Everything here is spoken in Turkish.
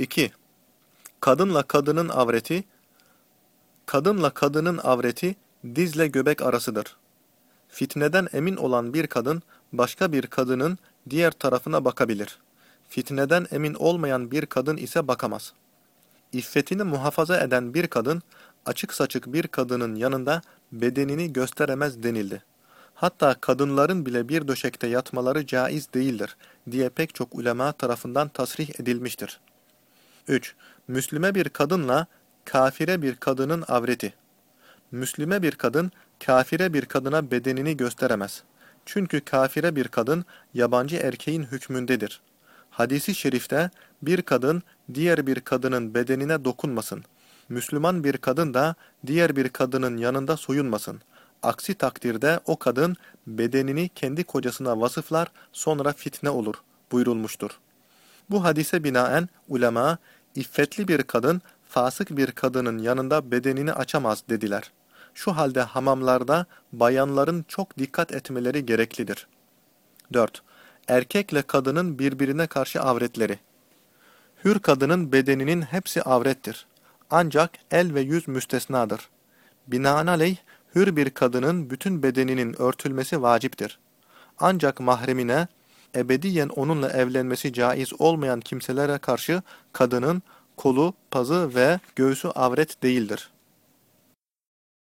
2. Kadınla kadının avreti Kadınla kadının avreti dizle göbek arasıdır. Fitneden emin olan bir kadın başka bir kadının diğer tarafına bakabilir. Fitneden emin olmayan bir kadın ise bakamaz. İffetini muhafaza eden bir kadın açık saçık bir kadının yanında bedenini gösteremez denildi. Hatta kadınların bile bir döşekte yatmaları caiz değildir diye pek çok ulema tarafından tasrih edilmiştir. 3. Müslüme bir kadınla kafire bir kadının avreti. Müslüme bir kadın kafire bir kadına bedenini gösteremez. Çünkü kafire bir kadın yabancı erkeğin hükmündedir. Hadisi şerifte bir kadın diğer bir kadının bedenine dokunmasın. Müslüman bir kadın da diğer bir kadının yanında soyunmasın. Aksi takdirde o kadın bedenini kendi kocasına vasıflar sonra fitne olur buyurulmuştur. Bu hadise binaen ulema iffetli bir kadın fasık bir kadının yanında bedenini açamaz dediler. Şu halde hamamlarda bayanların çok dikkat etmeleri gereklidir. 4. Erkekle kadının birbirine karşı avretleri. Hür kadının bedeninin hepsi avrettir. Ancak el ve yüz müstesnadır. Binaenaleyh hür bir kadının bütün bedeninin örtülmesi vaciptir. Ancak mahremine, ebediyen onunla evlenmesi caiz olmayan kimselere karşı kadının kolu, pazı ve göğsü avret değildir.